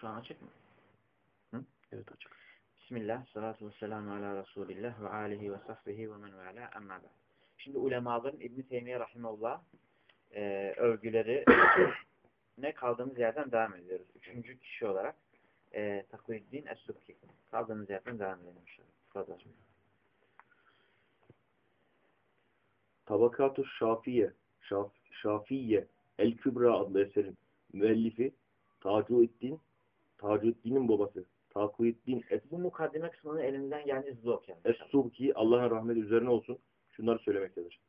Şu an açık mı? Hı? Evet açık. Bismillah, salatu ve selamu ala Resulillah ve alihi ve sahbihi ve men ve ala amma ba'd. Şimdi ulemaların İbn-i Teymiye Rahimullah e, övgüleri ne kaldığımız yerden devam ediyoruz. Üçüncü kişi olarak e, Takviddin Es-Subki. Kaldığımız yerden devam edelim inşallah. Fazla. Tabakatu Şafiye, Şaf, Şafiye El Kübra adlı eserin müellifi Tacuddin, Tacuddin'in babası Takviddin Es Bu mukaddime kısmını elinden geldiği hızlı okuyalım. Es-Subki Allah'ın rahmeti üzerine olsun şunları söylemektedir.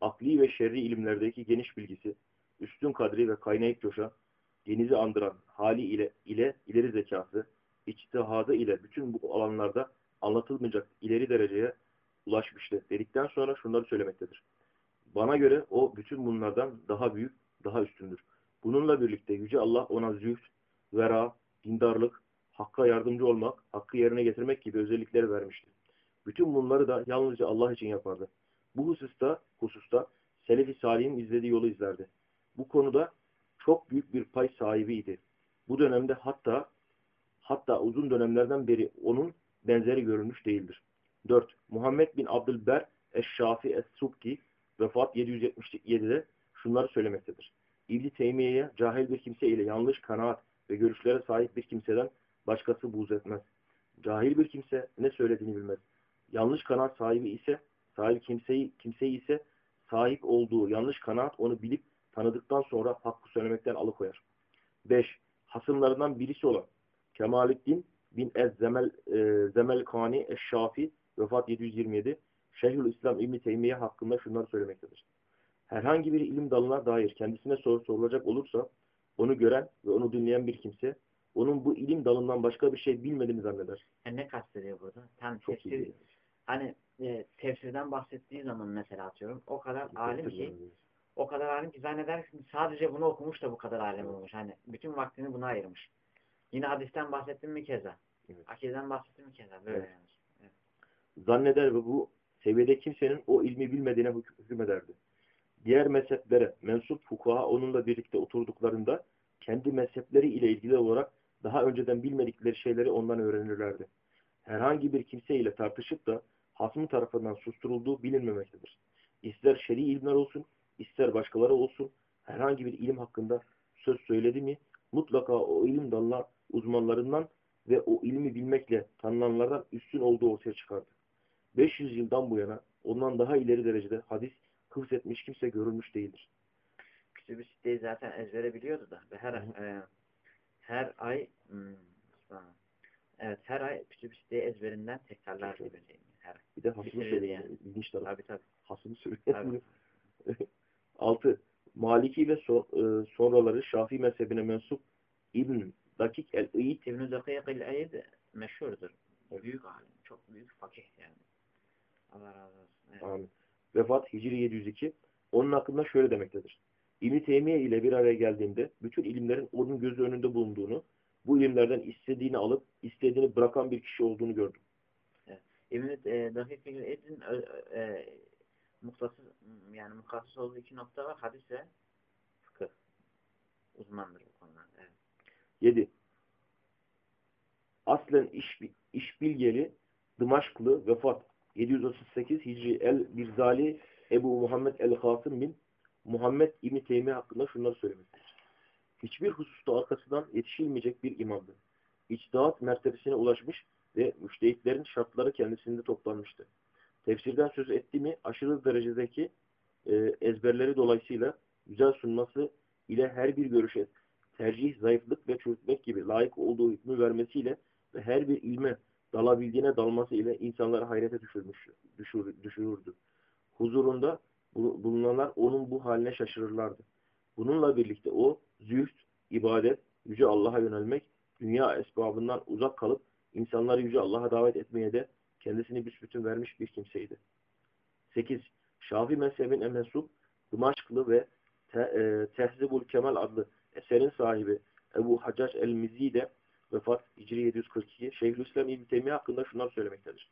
Akli ve şerri ilimlerdeki geniş bilgisi, üstün kadri ve kaynayıp coşan, denizi andıran hali ile, ile ileri zekası, içtihadı ile bütün bu alanlarda anlatılmayacak ileri dereceye ulaşmıştı dedikten sonra şunları söylemektedir. Bana göre o bütün bunlardan daha büyük, daha üstündür. Bununla birlikte Yüce Allah ona zühd, vera, dindarlık, hakka yardımcı olmak, hakkı yerine getirmek gibi özellikleri vermişti. Bütün bunları da yalnızca Allah için yapardı. Bu hususta, hususta Selefi Salih'in izlediği yolu izlerdi. Bu konuda çok büyük bir pay sahibiydi. Bu dönemde hatta hatta uzun dönemlerden beri onun benzeri görülmüş değildir. 4. Muhammed bin Abdülber Eş-Şafi Es-Subki vefat 777'de şunları söylemektedir. İbni Teymiye'ye cahil bir kimse ile yanlış kanaat ve görüşlere sahip bir kimseden başkası buğz etmez. Cahil bir kimse ne söylediğini bilmez. Yanlış kanaat sahibi ise sahip kimseyi, kimseyi ise sahip olduğu yanlış kanaat onu bilip tanıdıktan sonra hakkı söylemekten alıkoyar. 5. Hasımlarından birisi olan Kemalettin bin Ez Zemel, e, Zemelkani Eşşafi vefat 727 Şeyhül İslam İbni Teymiye hakkında şunları söylemektedir. Herhangi bir ilim dalına dair kendisine soru sorulacak olursa onu gören ve onu dinleyen bir kimse onun bu ilim dalından başka bir şey bilmediğini zanneder. Yani ne kastediyor burada? Tam Çok tefsir, iyi. hani e, tefsirden bahsettiği zaman mesela atıyorum o kadar alim ki o kadar alim ki zanneder ki sadece bunu okumuş da bu kadar alim olmuş. Hani bütün vaktini buna ayırmış. Yine hadisten bahsettim mi keza. Evet. Akideden bahsettim mi keza. Böyle Evet. yani. Zanneder ve bu seviyede kimsenin o ilmi bilmediğine hüküm- hükmederdi. Diğer mezheplere mensup fukaha onunla birlikte oturduklarında kendi mezhepleri ile ilgili olarak daha önceden bilmedikleri şeyleri ondan öğrenirlerdi. Herhangi bir kimse ile tartışıp da hasmı tarafından susturulduğu bilinmemektedir. İster şer'i ilimler olsun, ister başkaları olsun, herhangi bir ilim hakkında söz söyledi mi, mutlaka o ilim dalına uzmanlarından ve o ilmi bilmekle tanınanlardan üstün olduğu ortaya çıkardı. 500 yıldan bu yana ondan daha ileri derecede hadis hıfz etmiş kimse görülmüş değildir. Kütüb-i Sitte'yi zaten ezbere biliyordu da ve her Hı e, her ay hmm, evet her ay Kütüb-i Sitte'yi ezberinden tekrarlar gibi mi? Her. Bir de Bitirirdi söylüyor. yani. İlginç taraf. Tabii tabii. Tabii. söylüyor. 6. Maliki ve so- e, sonraları Şafii mezhebine mensup İbn Dakik el-İd İbn-i Dakik el-Eyd meşhurdur. Evet. Büyük alim. Çok büyük fakih yani. Allah razı olsun. Evet. Amin. Vefat Hicri 702. Onun hakkında şöyle demektedir. İbn Teymiye ile bir araya geldiğinde bütün ilimlerin onun gözü önünde bulunduğunu, bu ilimlerden istediğini alıp istediğini bırakan bir kişi olduğunu gördüm. İbn-i e, Dakik el-Eyd'in e, muhtasız yani muhtasız olduğu iki nokta var. Hadis ve fıkıh. Uzmandır bu konuda. Evet. 7. Aslen iş, işbilgeli Dımaşklı vefat 738 Hicri el-Birzali Ebu Muhammed el-Kasım bin Muhammed İbni Teymiye hakkında şunları söylemektedir. Hiçbir hususta arkasından yetişilmeyecek bir imamdı. İçtihat mertebesine ulaşmış ve müştehitlerin şartları kendisinde toplanmıştı. Tefsirden söz etti mi aşırı derecedeki e, ezberleri dolayısıyla güzel sunması ile her bir görüşe tercih, zayıflık ve çürütmek gibi layık olduğu hükmü vermesiyle ve her bir ilme dalabildiğine dalması ile insanları hayrete düşürmüş, düşür, düşürürdü. Huzurunda bu- bulunanlar onun bu haline şaşırırlardı. Bununla birlikte o zühd, ibadet, yüce Allah'a yönelmek, dünya esbabından uzak kalıp insanları yüce Allah'a davet etmeye de kendisini büsbütün vermiş bir kimseydi. 8. Şafi mezhebine mensup Dımaşklı ve Te, e, Tehzibul Kemal adlı eserin sahibi Ebu Hacac el-Mizi de vefat Hicri 742 Şeyhülislam İbn Teymiye hakkında şunlar söylemektedir.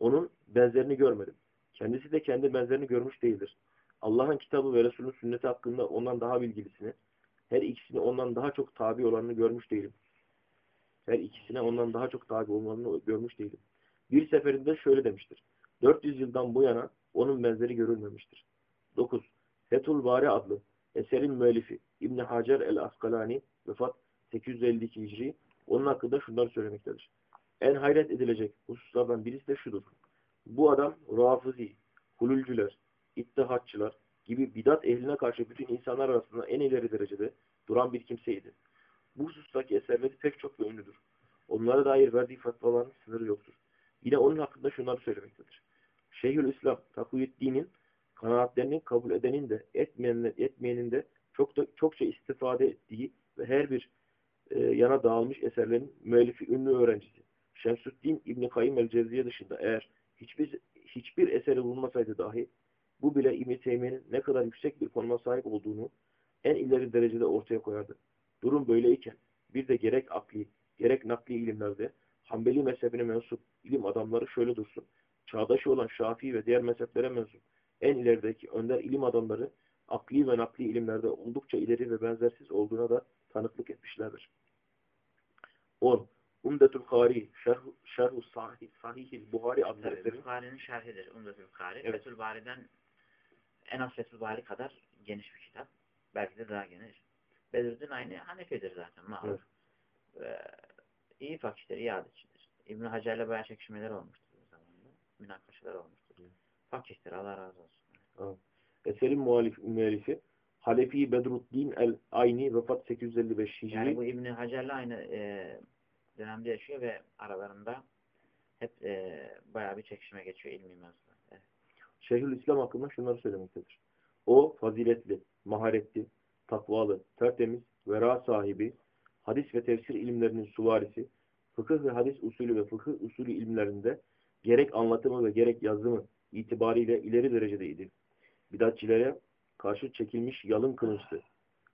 Onun benzerini görmedim. Kendisi de kendi benzerini görmüş değildir. Allah'ın kitabı ve Resulünün sünneti hakkında ondan daha bilgilisini, her ikisini ondan daha çok tabi olanını görmüş değilim. her ikisine ondan daha çok tabi olmalarını görmüş değilim. Bir seferinde şöyle demiştir. 400 yıldan bu yana onun benzeri görülmemiştir. 9. Fethul Bari adlı eserin müellifi İbn Hacer el-Askalani vefat 852 Hicri onun hakkında şunları söylemektedir. En hayret edilecek hususlardan birisi de şudur. Bu adam Rafizi, hululcüler, ittihatçılar gibi bidat ehline karşı bütün insanlar arasında en ileri derecede duran bir kimseydi. Bu husustaki eserleri pek çok ve ünlüdür. Onlara dair verdiği fetvaların sınırı yoktur. Yine onun hakkında şunları söylemektedir. Şeyhülislam Takuyüddin'in kanaatlerini kabul edenin de etmeyenin, etmeyenin de çok da, çokça istifade ettiği ve her bir e, yana dağılmış eserlerin müellifi ünlü öğrencisi. Şemsüddin İbni Kayyım el-Cevziye dışında eğer hiçbir hiçbir eseri bulunmasaydı dahi bu bile İbn Teymiye'nin ne kadar yüksek bir konuma sahip olduğunu en ileri derecede ortaya koyardı. Durum böyleyken bir de gerek akli, gerek nakli ilimlerde Hanbeli mezhebine mensup ilim adamları şöyle dursun. Çağdaşı olan Şafii ve diğer mezheplere mensup en ilerideki önder ilim adamları akli ve nakli ilimlerde oldukça ileri ve benzersiz olduğuna da tanıklık etmişlerdir. 10. Umdetül Kari Şerhu, şerhu sahih, Sahihil Buhari adlı eserin Bukhari'nin şerhidir Umdetül Kari. Evet. Fethül Bari'den en az Fethül Bari kadar geniş bir kitap. Belki de daha geniş. Bedrüddin aynı Hanefi'dir zaten. Malum. Ee, iyi fakihtir, iyi adetçidir. İbn-i Hacer'le bayağı çekişmeler olmuştur bu zamanda. Münakaşalar olmuştur. Fakihtir, Allah razı olsun. eserin muhalif, müellifi Halefi Bedruddin el-Ayni vefat 855 Hicri. Yani bu İbn-i Hacer'le aynı e, dönemde yaşıyor ve aralarında hep e, bayağı bir çekişme geçiyor ilmi mevzular. Evet. Şeyhülislam hakkında şunları söylemektedir. O faziletli, maharetli, takvalı, tertemiz, vera sahibi, hadis ve tefsir ilimlerinin suvarisi, fıkıh ve hadis usulü ve fıkıh usulü ilimlerinde gerek anlatımı ve gerek yazımı itibariyle ileri derecedeydi. Bidatçilere karşı çekilmiş yalın kılıçtı.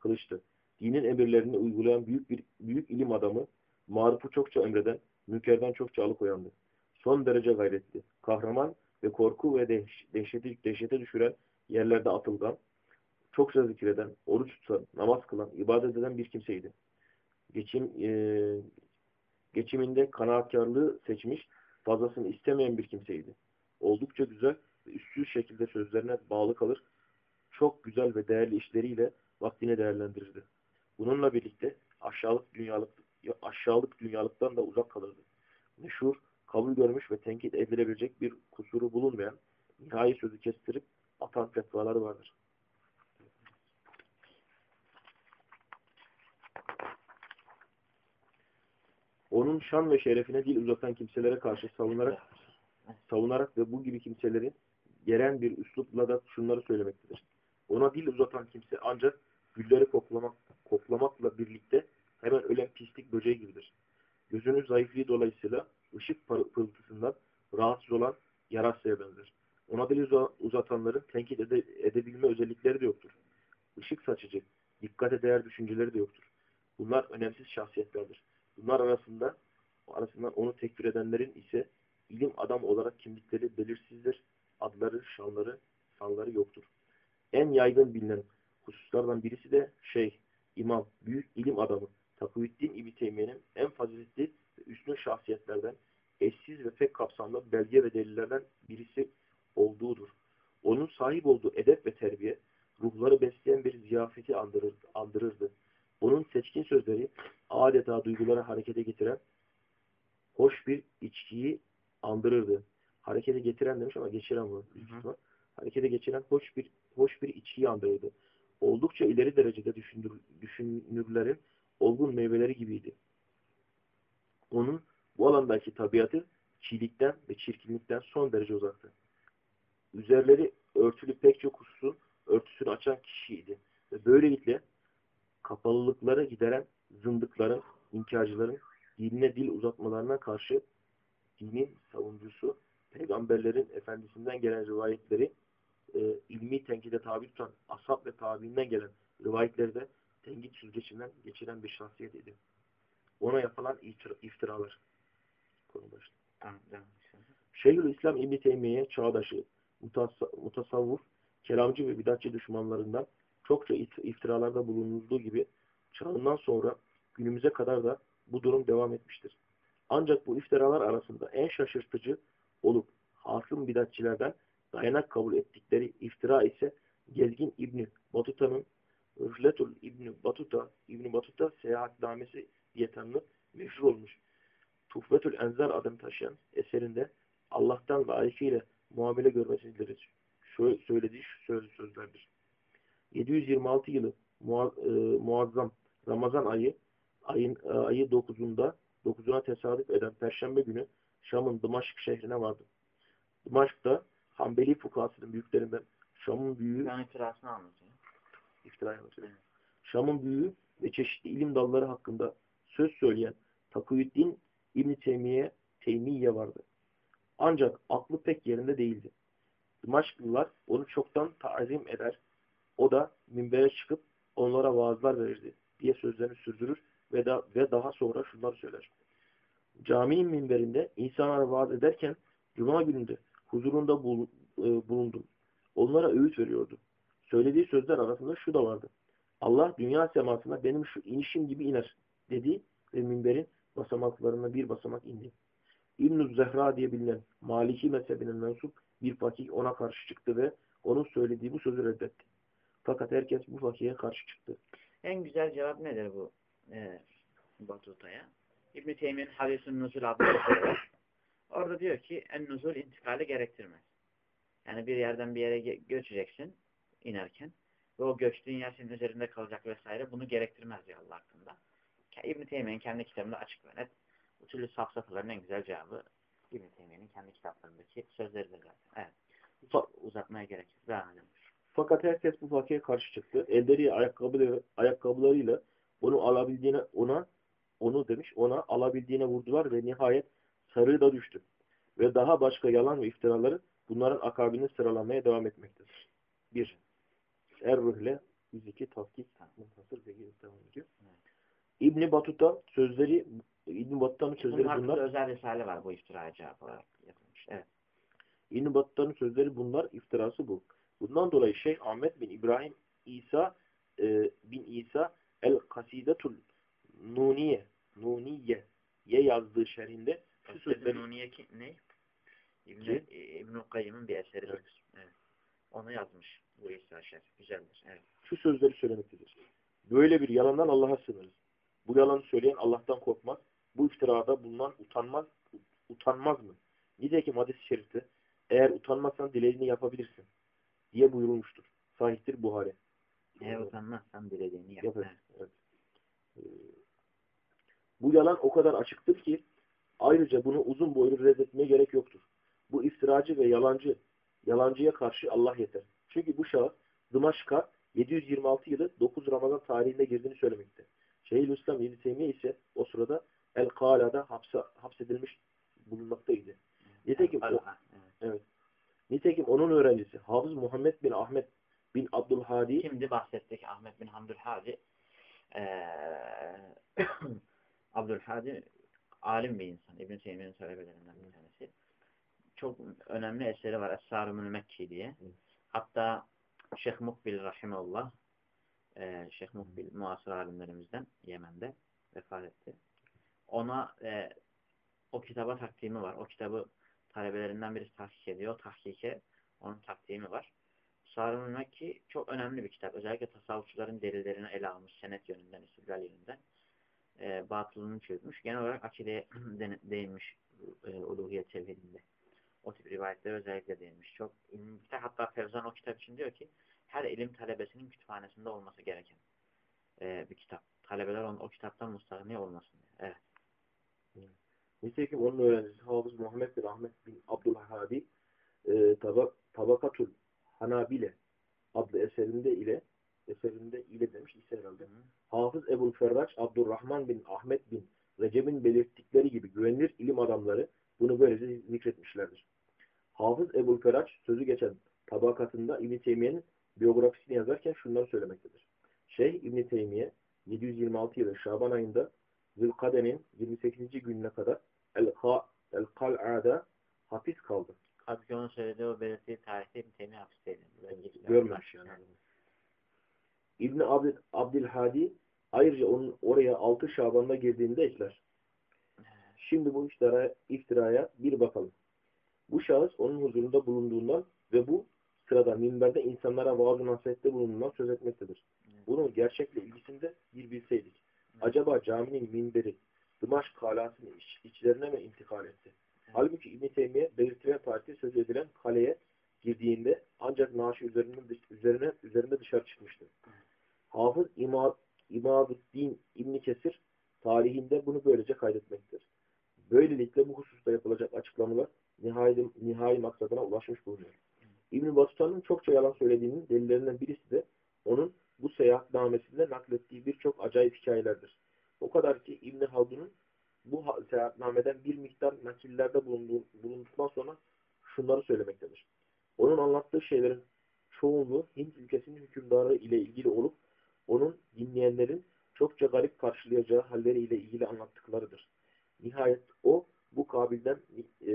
kılıçtı. Dinin emirlerini uygulayan büyük bir büyük ilim adamı, marufu çokça emreden, münkerden çokça alıkoyandı. Son derece gayretli, kahraman ve korku ve dehş- dehşeti, dehşete düşüren yerlerde atılgan, çokça zikreden, oruç tutan, namaz kılan, ibadet eden bir kimseydi. Geçim, e, geçiminde kanaatkarlığı seçmiş, fazlasını istemeyen bir kimseydi. Oldukça güzel ve üstsüz şekilde sözlerine bağlı kalır, çok güzel ve değerli işleriyle vaktini değerlendirirdi. Bununla birlikte aşağılık dünyalık aşağılık dünyalıktan da uzak kalırdı. Meşhur, kabul görmüş ve tenkit edilebilecek bir kusuru bulunmayan, nihai sözü kestirip atan fetvaları vardır. Onun şan ve şerefine dil uzatan kimselere karşı savunarak savunarak ve bu gibi kimselerin gelen bir üslupla da şunları söylemektedir. Ona dil uzatan kimse ancak gülleri koklamak, koklamakla birlikte hemen ölen pislik böceği gibidir. Gözünün zayıflığı dolayısıyla ışık pırıltısından rahatsız olan yarasaya benzer. Ona dil uza- uzatanların tenkit ede- edebilme özellikleri de yoktur. Işık saçıcı, dikkate değer düşünceleri de yoktur. Bunlar önemsiz şahsiyetlerdir. Bunlar arasında arasından onu tekfir edenlerin ise ilim adam olarak kimlikleri belirsizdir. Adları, şanları, sanları yoktur. En yaygın bilinen hususlardan birisi de şey, imam, büyük ilim adamı Takuyüddin İbni Teymiye'nin en faziletli ve üstün şahsiyetlerden eşsiz ve pek kapsamlı belge ve delillerden birisi olduğudur. Onun sahip olduğu edep ve terbiye ruhları besleyen bir ziyafeti andırır, andırırdı. Onun seçkin sözleri adeta duyguları harekete getiren hoş bir içkiyi andırırdı. Harekete getiren demiş ama geçiren bu. Harekete geçiren hoş bir hoş bir içkiyi andırırdı. Oldukça ileri derecede düşünür, düşünürlerin olgun meyveleri gibiydi. Onun bu alandaki tabiatı çiğlikten ve çirkinlikten son derece uzaktı. Üzerleri örtülü pek çok hususun örtüsünü açan kişiydi. Ve böylelikle kapalılıkları gideren zındıkların, inkarcıların dinine dil uzatmalarına karşı dinin savuncusu, peygamberlerin efendisinden gelen rivayetleri e, ilmi tenkide tabi tutan ashab ve tabiinden gelen rivayetleri de tenkit süzgecinden geçiren bir şahsiyet idi. Ona yapılan iftira- iftiralar. Konu başlığı. Tamam, devam. Şeyhülislam İbn Teymiye çağdaşı, mutas- mutasavvuf, kelamcı ve bidatçı düşmanlarından çokça iftiralarda bulunulduğu gibi çağından sonra günümüze kadar da bu durum devam etmiştir. Ancak bu iftiralar arasında en şaşırtıcı olup hasım bidatçilerden dayanak kabul ettikleri iftira ise Gezgin İbni Batuta'nın Rühletul İbni Batuta, İbni Batuta seyahatnamesi diye tanınıp meşhur olmuş. Tuhfetül Enzar adını taşıyan eserinde Allah'tan ve ayetiyle muamele görmesini dileriz. Şöyle söylediği şu söz, sözlerdir. 726 yılı e, muazzam Ramazan ayı ayın e, ayı 9'unda 9'una tesadüf eden Perşembe günü Şam'ın Dımaşk şehrine vardı. Dımaşk'ta Hanbeli fukahasının büyüklerinden Şam'ın büyüğü Ben iftirasını anlatıyor. iftirayı anlatıyor. Şam'ın büyüğü ve çeşitli ilim dalları hakkında söz söyleyen Takıyüddin İbn Teymiye Teymiye vardı. Ancak aklı pek yerinde değildi. Dımaşklılar onu çoktan tazim eder. O da minbere çıkıp onlara vaazlar verirdi diye sözlerini sürdürür ve, da, ve daha sonra şunları söyler. Caminin minberinde insanlara vaaz ederken Cuma gününde huzurunda e, bulundum. Onlara öğüt veriyordu. Söylediği sözler arasında şu da vardı. Allah dünya semasına benim şu inişim gibi iner dedi ve minberin basamaklarına bir basamak indi. İbn-i Zehra diye bilinen Maliki mezhebinin mensup bir fakih ona karşı çıktı ve onun söylediği bu sözü reddetti. Fakat herkes bu fakihe karşı çıktı. En güzel cevap nedir bu e, Batuta'ya? İbn-i Teymiye'nin Hadisun Nuzul adlı. Orada diyor ki en nuzul intikali gerektirmez. Yani bir yerden bir yere göçeceksin inerken ve o göçtüğün yer senin üzerinde kalacak vesaire bunu gerektirmez diyor Allah hakkında. İbn-i Teymiye'nin kendi kitabında açık ve net bu türlü safsataların en güzel cevabı İbn-i Teymiye'nin kendi kitaplarındaki sözleridir zaten. Evet. Fa- Uzatmaya gerek yok. Devam edelim. Fakat herkes bu fakihe karşı çıktı. Elleri ayakkabıları, ayakkabılarıyla onu alabildiğine ona onu demiş ona alabildiğine vurdular ve nihayet sarığı da düştü. Ve daha başka yalan ve iftiraları bunların akabini sıralamaya devam etmektedir. 1. Er-Rühle 102 Tafkik Muntasır ediyor. Evet. İbn Batuta sözleri İbn Batuta'nın Bunun sözleri bunlar. özel risale var bu iftiraya cevap olarak yapılmış. Evet. İbn Battah'ın sözleri bunlar, iftirası bu. Bundan dolayı Şeyh Ahmet bin İbrahim İsa e, bin İsa el Kasidetul Nuniye Nuniye ye yazdığı şerhinde şu Sözleri ki ne? İbn Ki? İbn Kayyım'ın bir eseri. Evet. Evet. Onu yazmış bu İsa Şerif. Güzeldir. Evet. şu sözleri söylemektedir. Böyle bir yalandan Allah'a sığınırız. Bu yalanı söyleyen Allah'tan korkmaz. Bu iftirada bulunan utanmaz utanmaz mı? Nitekim hadis-i şerifte eğer utanmazsan dilediğini yapabilirsin diye buyurulmuştur. Sahihtir Buhari. Eğer utanmazsan dilediğini yap. Evet. Evet. Ee, Bu yalan o kadar açıktır ki ayrıca bunu uzun boylu reddetmeye gerek yoktur. Bu iftiracı ve yalancı yalancıya karşı Allah yeter. Çünkü bu şahıs Dımaşk'a 726 yılı 9 Ramazan tarihinde girdiğini söylemekte. Şeyhülislam İbn Teymiye ise o sırada El Kala'da hapse, hapsedilmiş bulunmaktaydı. Nitekim o, evet. Nitekim onun öğrencisi Hafız Muhammed bin Ahmet bin Abdülhadi Şimdi bahsettik Ahmet bin Hamdülhadi. Ee, Abdülhadi alim bir insan. İbn-i Teymiye'nin talebelerinden bir tanesi. Çok önemli eseri var. Es-Sarımül Mekki diye. Hatta Şeyh Mukbil Rahimullah e, Şeyh Mukbil muasır alimlerimizden Yemen'de vefat etti. Ona e, o kitaba takdimi var. O kitabı talebelerinden birisi tahkik ediyor. Tahkike onun takdimi var. Sarımül Mekki çok önemli bir kitap. Özellikle tasavvufçuların delillerini ele almış. Senet yönünden, istidlal yönünden. E, batılını çözmüş. Genel olarak akideye de- değinmiş e, uluhiyet tevhidinde. O tip rivayetlere özellikle değinmiş. Çok ilmi. Hatta Fevzan o kitap için diyor ki her ilim talebesinin kütüphanesinde olması gereken e, bir kitap. Talebeler onun, o kitaptan mustahni olmasın diye. Evet. Nitekim onun öğrencisi Hafız Muhammed bin Ahmet bin Abdülhadi e, tabak, Tabakatul Hanabile adlı eserinde ile eserinde ile demiş ise herhalde. Hı. Hafız Ebu Ferraç Abdurrahman bin Ahmet bin Recep'in belirttikleri gibi güvenilir ilim adamları bunu böylece zikretmişlerdir. Hafız Ebu Ferraç sözü geçen tabakatında İbn Teymiye'nin biyografisini yazarken şunları söylemektedir. Şeyh İbn Teymiye 726 yılı Şaban ayında Zülkade'nin 28. gününe kadar El-Ka- El-Kal'a'da hapis kaldı. Onun söylediği o belirttiği tarihte bir temi hapisteydi. Görmemiş yani. Evet. İbn Abd Abdülhadi Ayrıca onun oraya 6 Şaban'da girdiğinde ekler. Şimdi bu iftira, iftiraya bir bakalım. Bu şahıs onun huzurunda bulunduğundan ve bu sırada minberde insanlara vaaz-ı nasihette bulunduğundan söz etmektedir. Bunun gerçekle ilgisinde bir bilseydik. Acaba caminin minberi Dımaşk kalasının iç, içlerine mi intikal etti? Halbuki İbn-i Teymiye belirtilen tarihte söz edilen kaleye girdiğinde ancak naaşı üzerine, üzerine, üzerinde dışarı çıkmıştı. Hafız İmad, İmaduddin İbn Kesir tarihinde bunu böylece kaydetmektedir. Böylelikle bu hususta yapılacak açıklamalar nihai, nihai maksadına ulaşmış bulunuyor. İbn Batuta'nın çokça yalan söylediğinin delillerinden birisi de onun bu seyahatnamesinde naklettiği birçok acayip hikayelerdir. O kadar ki İbn Haldun'un bu seyahatnameden bir miktar nakillerde bulunduğu, bulunduktan sonra şunları söylemektedir. Onun anlattığı şeylerin çoğunluğu Hint ülkesinin hükümdarı ile ilgili olup onun dinleyenlerin çokça garip karşılayacağı halleri ile ilgili anlattıklarıdır. Nihayet o bu kabilden e,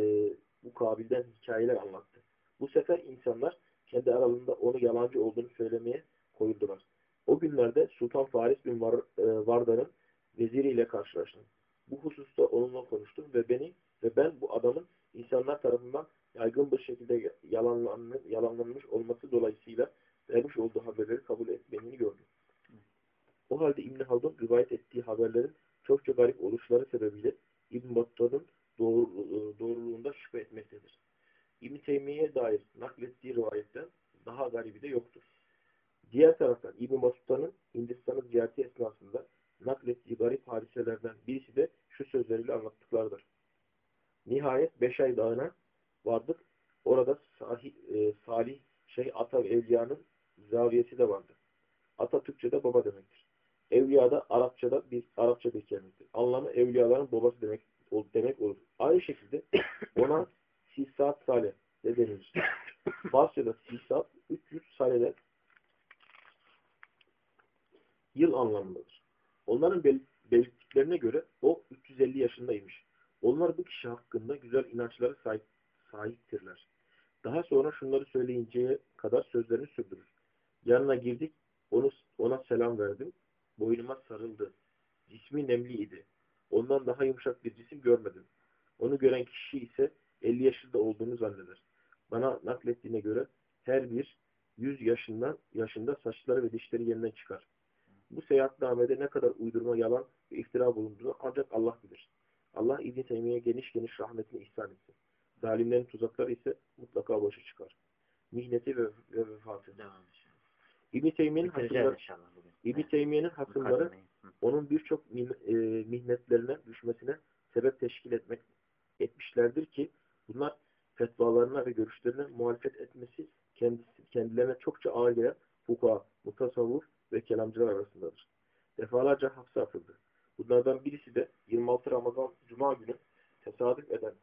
bu kabilden hikayeler anlattı. Bu sefer insanlar kendi aralarında onu yalancı olduğunu söylemeye koyuldular. O günlerde Sultan Faris bin Var, e, Vardar'ın veziriyle karşılaştım. Bu hususta onunla konuştum ve beni ve ben bu adamın insanlar tarafından yaygın bir şekilde yalanlanmış, yalanlanmış olması dolayısıyla vermiş olduğu haberleri kabul etmediğini gördüm. O halde İbn Haldun rivayet ettiği haberlerin çokça garip oluşları sebebiyle İbn Battah'ın doğru, doğruluğunda şüphe etmektedir. İbn Teymiye'ye dair naklettiği rivayetten daha garibi de yoktur. Diğer taraftan İbn Battah'ın Hindistan'ı ziyareti esnasında naklettiği garip hadiselerden birisi de şu sözleriyle anlattıklarıdır. Nihayet Beşay Dağı'na vardık. Orada sahi, e, Salih şey Ata Evliya'nın zaviyesi de vardı. Ata Türkçe'de baba demektir. Evliya da Arapçada bir Arapça bir kelimedir. Anlamı evliyaların babası demek demek olur. Aynı şekilde ona Sisat Saleh de denilir. Farsçada Sisat 300 Saleh'den yıl anlamındadır. Onların bel belirttiklerine göre o 350 yaşındaymış. Onlar bu kişi hakkında güzel inançlara sahip, sahiptirler. Daha sonra şunları söyleyinceye kadar sözlerini sürdürür. Yanına girdik, onu, ona selam verdim. Boynuma sarıldı. Cismi nemliydi. Ondan daha yumuşak bir cisim görmedim. Onu gören kişi ise 50 yaşında olduğunu zanneder. Bana naklettiğine göre her bir 100 yaşından yaşında saçları ve dişleri yeniden çıkar. Bu seyahatnamede ne kadar uydurma, yalan ve iftira bulunduğunu ancak Allah bilir. Allah İbn Teymiye geniş geniş rahmetini ihsan etsin. Zalimlerin tuzakları ise mutlaka boşa çıkar. Mihneti ve, ve vefatı. Devam İbn Teymiye'nin hasımları. İbn hasımları onun birçok e, mihnetlerine düşmesine sebep teşkil etmek etmişlerdir ki bunlar fetvalarına ve görüşlerine muhalefet etmesi kendisi, kendilerine çokça ağır gelen fuka, mutasavvuf ve kelamcılar arasındadır. Defalarca hapse atıldı. Bunlardan birisi de 26 Ramazan Cuma günü tesadüf eden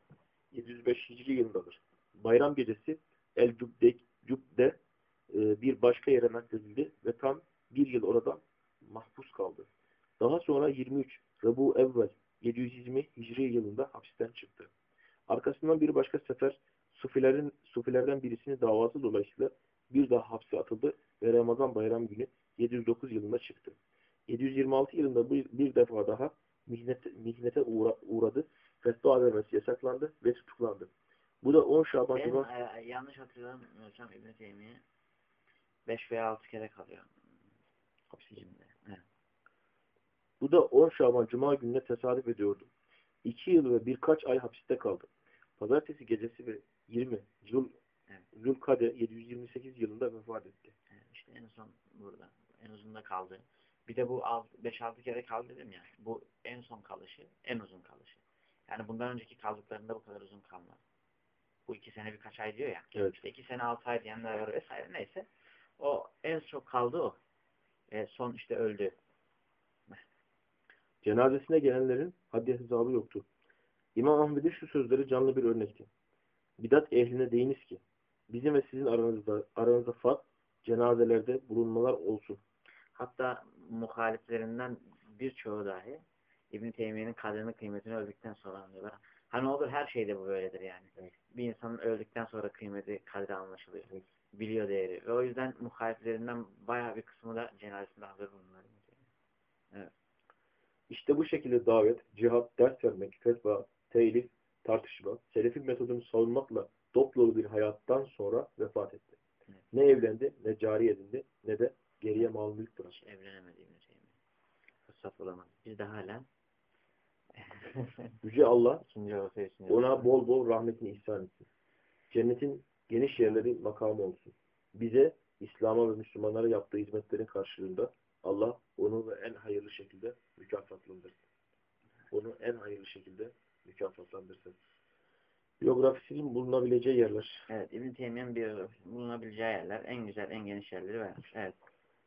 705 Hicri yılındadır. Bayram gecesi El Cubde e, bir başka yere nakledildi ve tam bir yıl orada mahpus kaldı. Daha sonra 23 Rabu Evvel 720 Hicri yılında hapisten çıktı. Arkasından bir başka sefer Sufilerin, Sufilerden birisinin davası dolayısıyla bir daha hapse atıldı ve Ramazan bayram günü 709 yılında çıktı. 726 yılında bir, bir defa daha mihnet, mihnete uğra, uğradı, fetva vermesi yasaklandı ve tutuklandı. Bu da 10 Şaban Ben Cuma e, yanlış hatırlamıyorsam İbn Teymiye 5 veya 6 kere kalıyor. Hapsicimde. Evet. Bu da 10 Şaban Cuma gününe tesadüf ediyordu. 2 yıl ve birkaç ay hapiste kaldı. Pazartesi gecesi ve 20 Zul, Evet. Zulkade 728 yılında vefat etti. Evet, işte en son burada. En uzun da kaldı. Bir de bu 5-6 kere kaldı dedim ya. Bu en son kalışı, en uzun kalışı. Yani bundan önceki kaldıklarında bu kadar uzun kalmaz. Bu iki sene birkaç ay diyor ya. Evet. İşte iki sene altı ay diyenler var vesaire neyse. O en çok kaldı o. E, son işte öldü. Cenazesine gelenlerin haddi hesabı yoktu. İmam Ahmet'in şu sözleri canlı bir örnekti. Bidat ehline deyiniz ki, bizim ve sizin aranızda, aranızda fark, cenazelerde bulunmalar olsun. Hatta muhaliflerinden birçoğu dahi İbn Teymiye'nin kadrini kıymetini öldükten sonra anlıyorlar. Hani olur her şeyde bu böyledir yani. Evet. Bir insanın öldükten sonra kıymeti, kadri anlaşılıyor. Biliyor değeri. Ve o yüzden muhaliflerinden bayağı bir kısmı da cenazesinde hazır bulunlar. Evet. İşte bu şekilde davet, cihat, ders vermek, fetva, telif, tartışma, selefin metodunu savunmakla dopdolu bir hayattan sonra vefat etti. Evet. Ne evlendi, ne cari edindi, ne de geriye mal mülk bıraktı. Hiç evlenemedi İbn-i Teymiye. Fırsat bulamadı. Biz de hala Yüce Allah ona bol bol rahmetini ihsan etsin. Cennetin geniş yerleri makamı olsun. Bize, İslam'a ve Müslümanlara yaptığı hizmetlerin karşılığında Allah onu ve en hayırlı şekilde mükafatlandırsın. Onu en hayırlı şekilde mükafatlandırsın. Biyografisinin bulunabileceği yerler. Evet İbn-i Teymiye'nin bulunabileceği yerler en güzel en geniş yerleri vermiş. Evet.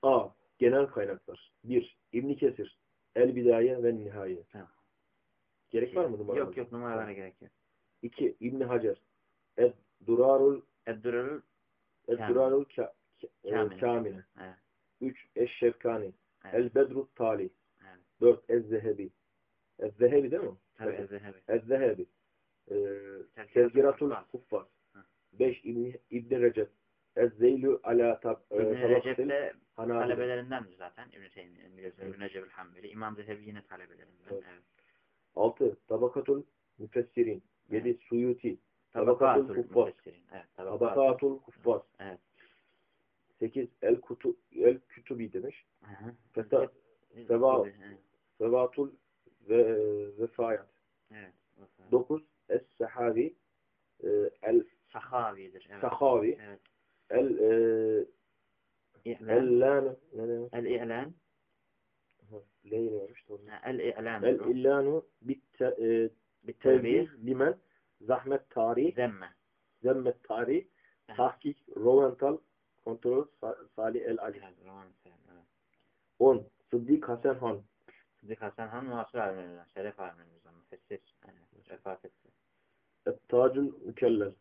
A. Genel kaynaklar. 1. İbn Kesir. El Bidaye ve Nihaye. Tamam. Gerek var mı numaralara? Yok yok numaralara gerek yok. 2. İbn Hacer. Ed Durarul Ed. Durarul Ka- Ka- Kamil. Kamile. Evet. 3. Eşşevkani. Evet. El Bedrut Tali. Evet. 4. Ez-Zehebi. Ez-Zehebi değil mi? Tabii Evet. Ezzehebi. Ez-Zehebi. Ee, Tezkiratul Tezgiratul Kuffar. Kuffar. Hı. 5. İbn, Recep. Ez-Zeylu ala tab e, İbn-i tabakatil Recep de Hanabile. talebelerindendir zaten İbn-i Teymiye'nin biliyorsun Evet. İbn-i Recep Hanbeli. İmam Zehebi yine talebelerinden. Evet. Evet. 6. Tabakatul Müfessirin. 7. Suyuti. Tabakatul. Müfessirin. Evet. Tabakatul. Kuffar. Evet. 8. El Kutu El Kütübi demiş. Feta- Seva-. Sevatul ve Vefayat. Evet. 9. Es-Sahavi. e, El Sahavidir. Evet. Sahavi. Evet. El e, İ'lan. El-Lanu. Ne demek? El-İ'lan. Leyla varmış da onu. Ha, El-İ'lan. El-İllanu bit e, limen zahmet tarih Zemme. zemmet tarih tahkik rovental kontrol Sa- Salih selam, evet. 10. Sıddık Hasan Han. Sıddık Hasan Han muasır alimlerinden. Şeref alimlerimizden. Müfessir. Vefat etti. Et-Tacül Mükellel.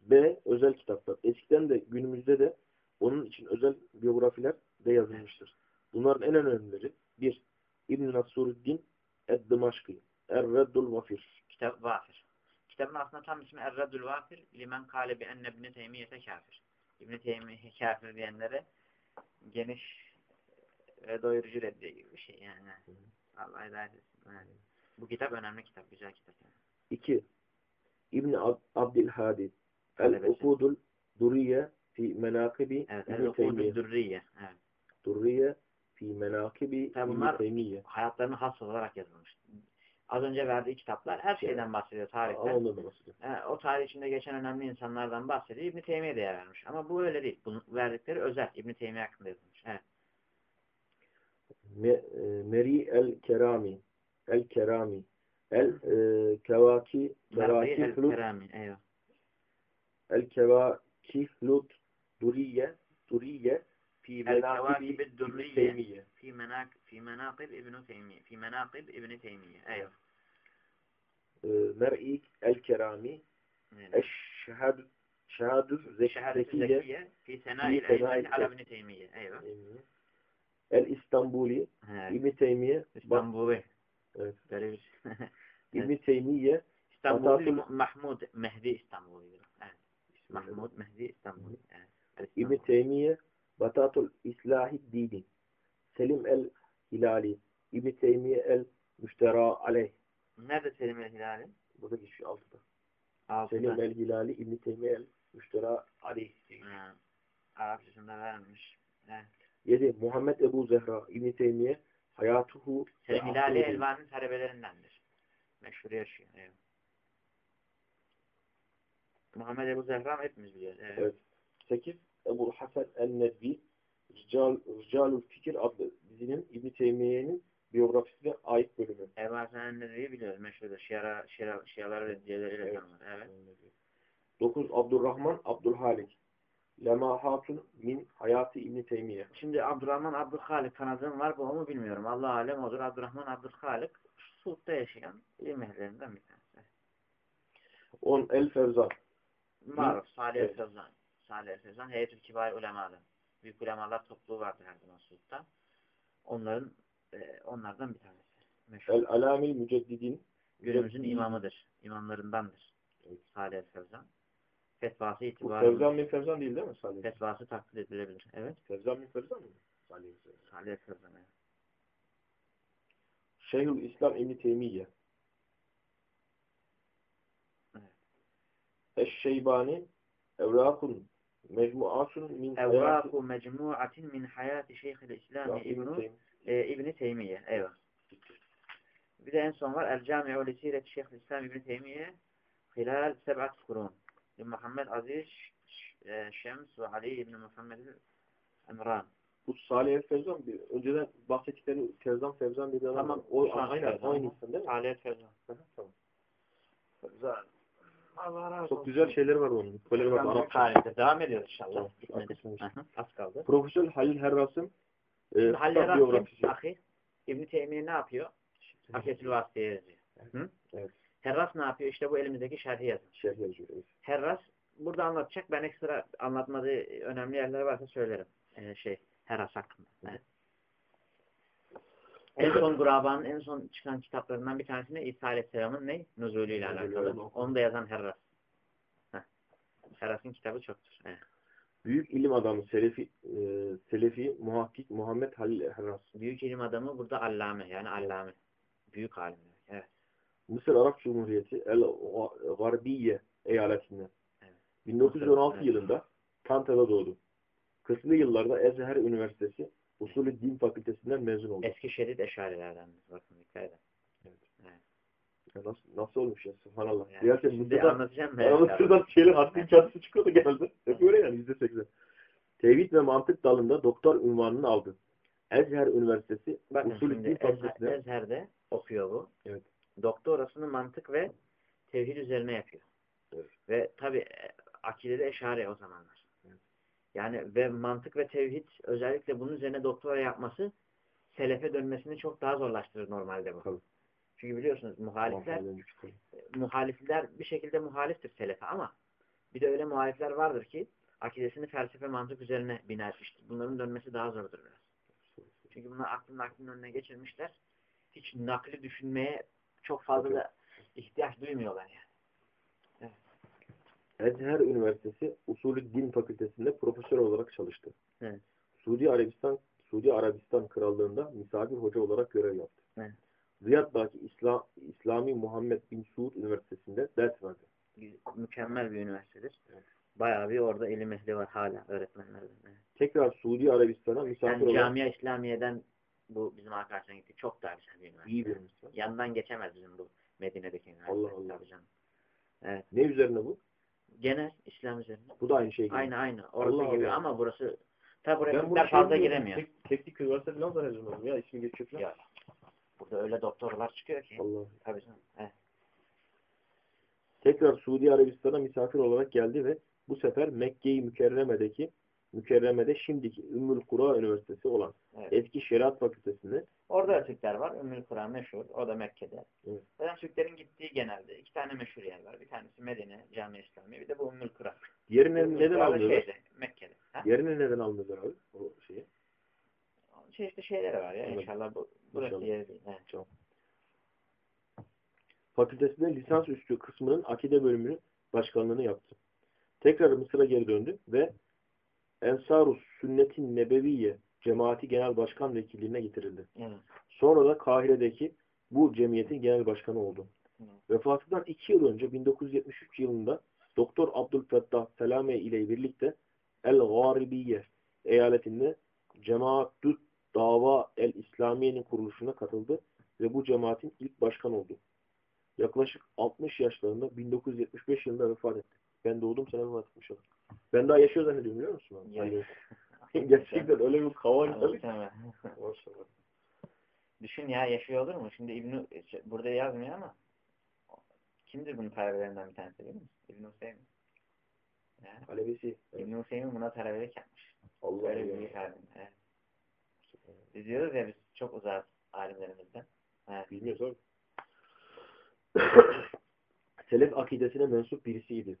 B. Özel kitaplar. Eskiden de günümüzde de onun için özel biyografiler de yazılmıştır. Bunların en önemlileri 1. İbn-i Nasuruddin Ed-Dımaşkı Er-Reddul Vafir. Kitap Vafir. Kitabın aslında tam ismi Er-Raddül Vafir. Limen kâle bi enne ibn Teymiyete kafir. ibn Teymiye kafir diyenlere geniş ve doyurucu reddiye gibi bir şey yani. Allah hidayet etsin. Bu kitap önemli kitap. Güzel kitap. Yani. 2. İbn Ab Abdülhadi. El-Ukudul Duriye fi Menakibi Evet. İbn El-Ukudü Teymiye. Dürriye. Evet. Duriye fi Menakibi İbn bunlar- Teymiye. Hayatlarını has olarak yazılmış. Az önce verdiği kitaplar her şeyden bahsediyor tarihten. O tarih içinde geçen önemli insanlardan bahsediyor. İbn Teymiye de yer vermiş. Ama bu öyle değil. Bunun verdikleri özel. İbn Teymiye hakkında yazılmış. Evet. Me, e, Meri el-Kerami El-Kerami El-Kevaki Merdi El Kerakiflut Kerami. Eyvah. El-Kevakiflut Duriye Duriye fi El Menakibi Kevakib İbn Durriye Teymiye. fi menak fi menakib İbn Teymiye. Fi menakib İbn Teymiye. Eyvah. E, Mer'i El-Kerami Evet. Eşşehadü Şehadü Şehadetü Zekiye Zekiye fi senâil Fi senâil eymeti ala el- İbn Teymiye. Eyvah. El-İstanbuli He. İbn Teymiye Bak- İstanbul'u. Evet. Böyle bir şey. İbn Teymiye İstanbul'u Batatul- Mahmud Mehdi İstanbul'uydu. Evet. Mahmud Mehdi İstanbul. Evet. El İbn İstanbul. Teymiye Batatul İslahi Dini Selim el-Hilali İbn Teymiye el-Müştera Aleyh Nerede Selim el Hilali? Burada geçiyor altıda. Altıda. Selim el-Hilali İbn Teymiye el-Müştera Aleyh. Ha, Arapçasında vermiş. Evet. 7. Muhammed Ebu Zehra İbn Teymiye Hayatuhu Selim Hilali. Elvan'ın talebelerindendir. Meşhur yaşıyor. Evet. Muhammed Ebu Zehra hepimiz biliyoruz. Evet. Evet. 8. Ebu Hasan el-Nedvi Rical, Ricalül Fikir adlı dizinin İbn Teymiye'nin biyografisine ait bölümü. Ebu Hasan Nedevi'yi biliyoruz. Şiara, şialar ve diğerleriyle Evet. tanınır. Evet. 9. Abdurrahman Abdülhalik Lemahatun min Hayatı İbn Teymiye. Şimdi Abdurrahman Abdülhalik tanıdığım var. Bu mu bilmiyorum. Allah alem odur. Abdurrahman Abdülhalik Suud'da yaşayan ilim ehlilerinden bir tanesi. 10. El Fevzan Maruf, Salih Evet. El-Fevzan. Salih El-Fevzan, Heyetül Kibar ulemadan. Büyük ulemalar topluluğu vardı her zaman Suud'da. Onların, e, onlardan bir tanesi. Meşhur. El Alamil Müceddidin Günümüzün imamıdır. İmamlarındandır. Evet. Salih El-Fevzan. Fetvası Bu itibarı. Fevzan bin Fevzan değil değil mi Salih? Fetvası takdir edilebilir. Evet. Fevzan bin Fevzan mı? Salih Fevzan. Salih evet. Şeyhül İslam İbni Teymiye. Evet. Eşşeybani Evrakun Mecmuatun min Evraku mecmu'atin min hayati şeyhil İslam Teymiye. e, İbni Teymiye. Evet. Bir de en son var. El Cami'u li Siret Şeyhül İslam İbni Teymiye hilal seb'at kurun. Muhammed Aziz e, Şems ve Ali İbni Muhammed Emran. Bu Salih Fevzan bir önceden bahsettikleri Fevzan Fevzan bir adam. Tamam. O Fevzan. aynı insan değil mi? Salih Fevzan. Tamam. Güzel. Allah razı Çok güzel şeyler var onun. Kolleri var. Arapça. harika. Devam ediyoruz inşallah. Bitmedi. hı, Az kaldı. Profesör Halil Herras'ın e, Halil kitap biyografisi. ahi, İbn-i Teymiye ne yapıyor? Akesül Vasıta'ya yazıyor. Hı? Evet. Herras ne yapıyor? İşte bu elimizdeki şerhi yazın. Şerh yazıyor. evet. Herras burada anlatacak. Ben ekstra anlatmadığı önemli yerler varsa söylerim. Ee, şey, Herras hakkında. Evet. En son Guraba'nın en son çıkan kitaplarından bir tanesi ne? İsa Aleyhisselam'ın ne? Nuzulü ile alakalı. Onu da yazan Herras. Heh. Herras'ın kitabı çoktur. Evet. Büyük ilim adamı Selefi, e, Selefi Muhakkik Muhammed Halil Herras. Büyük ilim adamı burada allame. Yani allame. Büyük alim. Evet. Mısır Arap Cumhuriyeti El Garbiye eyaletinde. Evet. 1916 Evet. yılında Tanta'da doğdu. Kısmı yıllarda Ezher Üniversitesi Usulü Din Fakültesinden mezun oldu. Eski şerit eşarilerden. Bakın dikkat edin. Ya nasıl, nasıl olmuş ya? Subhanallah. Yani Gerçekten şimdi Mısır'dan, anlatacağım. bana Mısır'dan şeyler haddi çatısı çıkıyordu genelde. Hep öyle yani yüzde seksen. Tevhid ve mantık dalında doktor unvanını aldı. Ezher Üniversitesi Bakın Usulü şimdi Din Ezher, Fakültesinden Ezher'de okuyor bu. Evet. Doktorasını mantık ve tevhid üzerine yapıyor. Evet. Ve tabi akidede eşare o zamanlar. Yani ve mantık ve tevhid özellikle bunun üzerine doktora yapması selefe dönmesini çok daha zorlaştırır normalde bu. Tabii. Çünkü biliyorsunuz muhalifler muhalifler bir şekilde muhaliftir selefe ama bir de öyle muhalifler vardır ki akidesini felsefe mantık üzerine bina etmiştir. Bunların dönmesi daha zordur biraz. Çünkü bunlar aklını aklının önüne geçirmişler. Hiç nakli düşünmeye çok fazla da ihtiyaç duymuyorlar yani. Ezher Üniversitesi Usulü Din Fakültesi'nde profesör olarak çalıştı. Evet. Suudi Arabistan Suudi Arabistan Krallığı'nda misafir hoca olarak görev yaptı. Evet. Riyad'daki İslam, İslami Muhammed Bin Suud Üniversitesi'nde ders verdi. Mükemmel bir üniversitedir. Evet. Bayağı bir orada ilim ehli var hala öğretmenlerden. Evet. Tekrar Suudi Arabistan'a misafir Yani olarak Camia İslamiye'den bu bizim arkadaşlar gitti. Çok daha güzel bir üniversite. iyi bir üniversite. Yandan geçemez bizim bu Medine'deki üniversite. Allah Allah. Tabii canım. Evet. Ne üzerine bu? Genel İslam üzerine. Bu da aynı şey gibi. Aynı aynı. Orası Allah gibi Allah. ama burası tabi buraya Ben bunu şey fazla giremiyor. Tek, teknik üniversite falan zannediyorum ya. ismi geçiyor falan. Ya. Burada öyle doktorlar çıkıyor ki. Allah. Tabii canım. Tekrar Suudi Arabistan'a misafir olarak geldi ve bu sefer Mekke-i Mükerreme'deki Mükerreme'de şimdiki Ümmül Kura Üniversitesi olan evet. eski Şeriat Fakültesi'nde Orada da Türkler var. Ümmül Kur'an meşhur. O da Mekke'de. Evet. Zaten Türklerin gittiği genelde iki tane meşhur yer var. Bir tanesi Medine, Cami İslami. Bir de bu Ümmül Kur'an. yerine Ümmül neden almıyorlar? Şeyde, Mekke'de. Ha? Yerine neden almıyorlar abi o şeyi? Çeşitli şeyleri var ya. Anladım. İnşallah bu, burası İnşallah. yeri değil. Evet. Fakültesinde lisans üstü kısmının akide bölümünü başkanlığını yaptı. Tekrar Mısır'a geri döndü ve Ensarus Sünnetin Nebeviye Cemaati Genel Başkan Vekilliğine getirildi. Evet. Sonra da Kahire'deki bu cemiyetin genel başkanı oldu. Hı. Vefatından iki yıl önce 1973 yılında Doktor Abdülfettah Selame ile birlikte El-Garibiye eyaletinde Cemaatü Dava El-İslamiye'nin kuruluşuna katıldı ve bu cemaatin ilk başkanı oldu. Yaklaşık 60 yaşlarında 1975 yılında vefat etti. Ben doğdum sene vefat etmiş adam. Ben daha yaşıyor zannediyorum biliyor musun? abi? Gerçekten öyle bir Evet, tabii. tamam. Maşallah. Düşün ya yaşıyor olur mu? Şimdi İbn burada yazmıyor ama kimdir bunun talebelerinden bir tanesi biliyor musun? İbn Hüseyin. Ya. Alevisi. İbn Hüseyin buna talebelik yapmış. Allah Böyle bir büyük alim. Evet. Biz diyoruz ya biz çok uzağız alimlerimizden. Evet. Bilmiyoruz abi. Selef akidesine mensup birisiydi.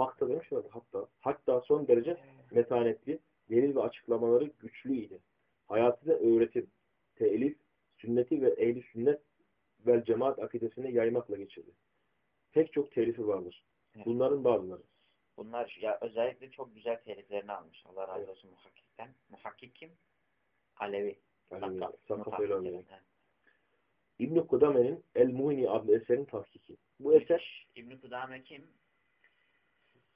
Hakta demişler hatta. Hatta son derece metanetli, delil ve açıklamaları güçlüydü. Hayatı öğretim, telif, sünneti ve ehli sünnet vel cemaat akidesine yaymakla geçirdi. Pek çok telifi vardır. Evet. Bunların bazıları. Bunlar ya özellikle çok güzel teliflerini almış. Allah razı olsun muhakkikten. Muhakkik kim? Alevi. Eden, evet. İbn-i Kudame'nin El-Muhni adlı eserin tahkiki. Bu eser İbn-i Kudame kim?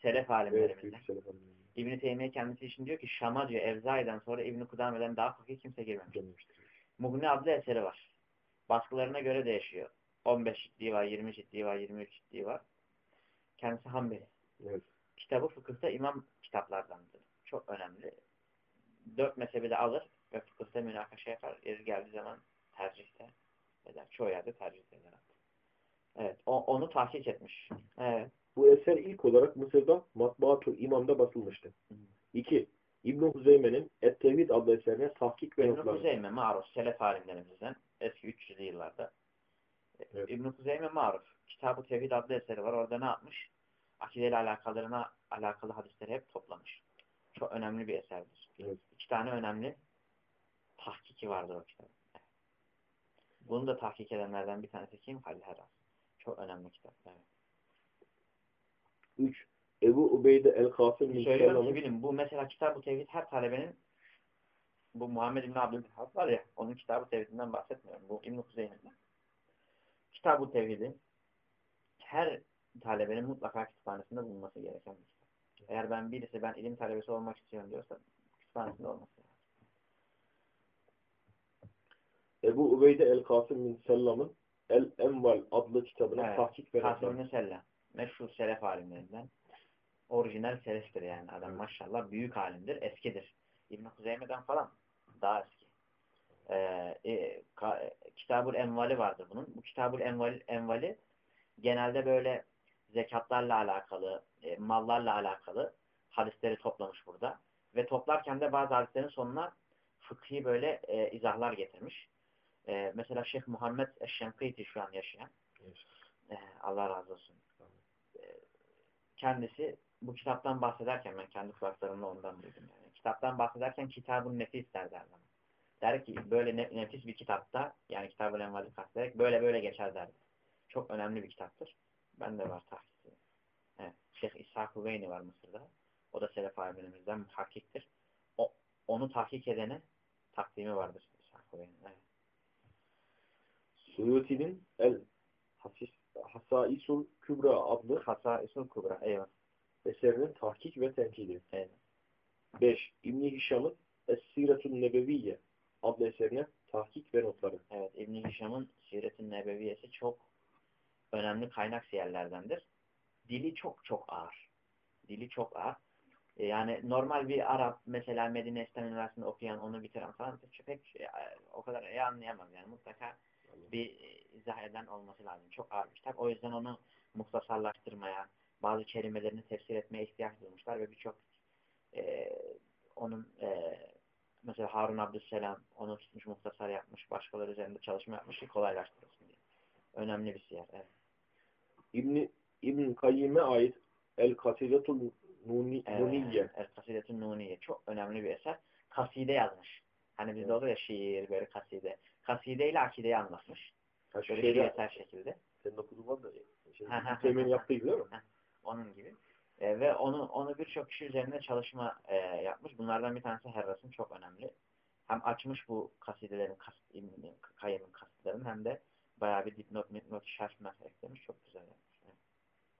Selef evet, alimlerimizden. alimleri İbn-i Teymiye kendisi için diyor ki Şam'a diyor Evzai'den sonra İbn-i Kudame'den daha fakir kimse girmemiş. Muhni adlı eseri var. Baskılarına göre değişiyor. 15 ciddi var, 20 ciddi var, 23 ciddi var. Kendisi Hanbeli. Evet. Kitabı fıkıhta imam kitaplardandır. Çok önemli. Dört mezhebi de alır ve fıkıhta münakaşa yapar. Yeri geldiği zaman tercihte eder. Çoğu yerde tercih eder. Evet. O, onu tahkik etmiş. Evet. Bu eser ilk olarak Mısır'da Matbaatul İmam'da basılmıştı. Hı. 2. İbn-i Huzeyme'nin Et-Tevhid adlı eserine tahkik ve İbn-i notları. Kuzeyme maruf. Selef alimlerimizden eski 300'lü yıllarda. Evet. İbn-i Kuzeyme maruf. Kitab-ı Tevhid adlı eseri var. Orada ne yapmış? Akideyle alakalarına alakalı hadisleri hep toplamış. Çok önemli bir eserdir. Evet. İki tane önemli tahkiki vardır o kitabın. Bunu da tahkik edenlerden bir tanesi kim? Halil Heras. Çok önemli kitap. Evet. 3. Ebu Ubeyde El-Kasım bin Söylüyorum ki bilin bu mesela Kitab-ı Tevhid her talebenin bu Muhammed İbni Abdülhab var ya onun Kitab-ı Tevhid'inden bahsetmiyorum. Bu İbn-i Kuzeymi'nden. Kitab-ı Tevhid'i her talebenin mutlaka kütüphanesinde bulunması gereken bir kitap. Eğer ben birisi ben ilim talebesi olmak istiyorum diyorsa kütüphanesinde olması lazım. Ebu Ubeyde El-Kasım bin Sellam'ın El-Enval adlı kitabına Evet. tahkik ve Kasım notları. İbni Sella. Meşhur selef alimlerinden. Orijinal seleftir yani. Adam Evet. maşallah büyük alimdir. Eskidir. İbn-i Kuzeyme'den falan daha eski. Ee, e, Kitabul Envali vardır bunun. Bu Kitabul Envali, Envali genelde böyle zekatlarla alakalı, e, mallarla alakalı hadisleri toplamış burada. Ve toplarken de bazı hadislerin sonuna fıkhi böyle e, izahlar getirmiş. E, mesela Şeyh Muhammed Eşşenkıyti şu an yaşayan. Evet. E, Allah razı olsun. Kendisi bu kitaptan bahsederken ben kendi kulaklarımla ondan duydum. Yani. Kitaptan bahsederken kitabın nefis der der bana. Der ki böyle ne- nefis bir kitapta yani kitabın envali kastederek böyle böyle geçer der. Çok önemli bir kitaptır. Ben de var tahkisi. Evet. Şeyh İshak Hüveyni var Mısır'da. O da Selef alimlerimizden muhakkiktir. O, onu tahkik edene takdimi vardır. İshak Hüveyni. Evet. Suyuti'nin El Hasis Hasaisul Kübra adlı Hasa İsul Kubra. Eyvallah. eserinin tahkik ve tenkidi. Evet. 5. İbn-i Hişam'ın Es-Siretun Nebeviye adlı eserine tahkik ve notları. Evet, İbn-i Hişam'ın Siret-i Nebeviyesi çok önemli kaynak siyerlerdendir. Dili çok çok ağır. Dili çok ağır. E, Yani normal bir Arap mesela Medine İslam Üniversitesi'nde okuyan, onu bitiren falan pek e, o kadar iyi anlayamaz. Yani mutlaka bir e, izah eden olması lazım. Çok ağır bir kitap. O yüzden onu muhtasarlaştırmaya, bazı kelimelerini tefsir etmeye ihtiyaç duymuşlar ve birçok e, onun e, mesela Harun Abdüsselam onu tutmuş muhtasar yapmış, başkaları üzerinde çalışma yapmış ki kolaylaştırılsın diye. Önemli bir siyer. Evet. İbn İbn Kayyim'e ait El Kasidetul Nuni, Nuniye. El Kasidetün Nuniye. Çok önemli bir eser. Kaside yazmış. Hani bizde Evet. olur ya şiir, böyle kaside. Kaside ile akideyi anlatmış. Ha, Böyle şeyde, şiirsel şekilde. senin okuduğun var da şey, ha, Temin yaptığı gibi değil mi? Onun gibi. E, ve onu onu birçok kişi üzerinde çalışma e, yapmış. Bunlardan bir tanesi Herras'ın çok önemli. Hem açmış bu kasidelerin, kas, Kayyım'ın kasidelerini hem de bayağı bir dipnot, mitnot, şerh eklemiş. Çok güzel yapmış. Evet.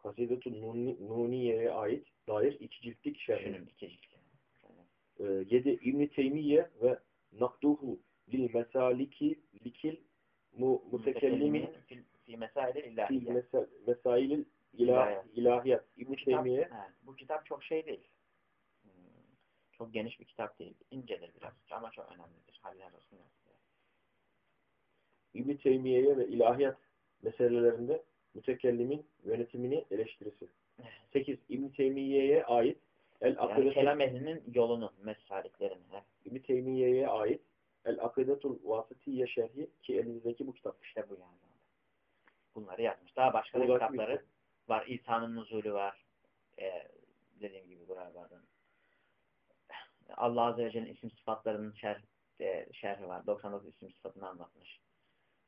Kasidetul Nuni, Nuniye'ye ait dair iki ciltlik şerhi. Düşünün iki cilt. yani. Evet. 7. İbn Teymiye ve Nakduhu lil mesaliki likil mu, fil- fi mesail fil ilahiyye. mesa, mesailil ilah, İlahiyat. ilahiyat. İbn Bu kitap, Teymiye bu kitap çok şey değil. Hmm, Çok geniş bir kitap değil. İncedir biraz ama çok önemlidir. Haller olsun. İbn Teymiye'ye ve ilahiyat meselelerinde mütekellimin yönetimini eleştirisi. 8. İbn Teymiye'ye ait El Yani kelam ehlinin yolunu, mesaliklerini. İbn Teymiye'ye ait Akidetul Vasıtiye şerhi ki elinizdeki bu kitap. İşte bu yani. Bunları yazmış. Daha başka da kitapları bir- var. İsa'nın nuzulü var. Ee, dediğim gibi buralardan. Allah Azze ve Celle'nin isim sıfatlarının şerh, e, şerhi var. 99 isim sıfatını anlatmış.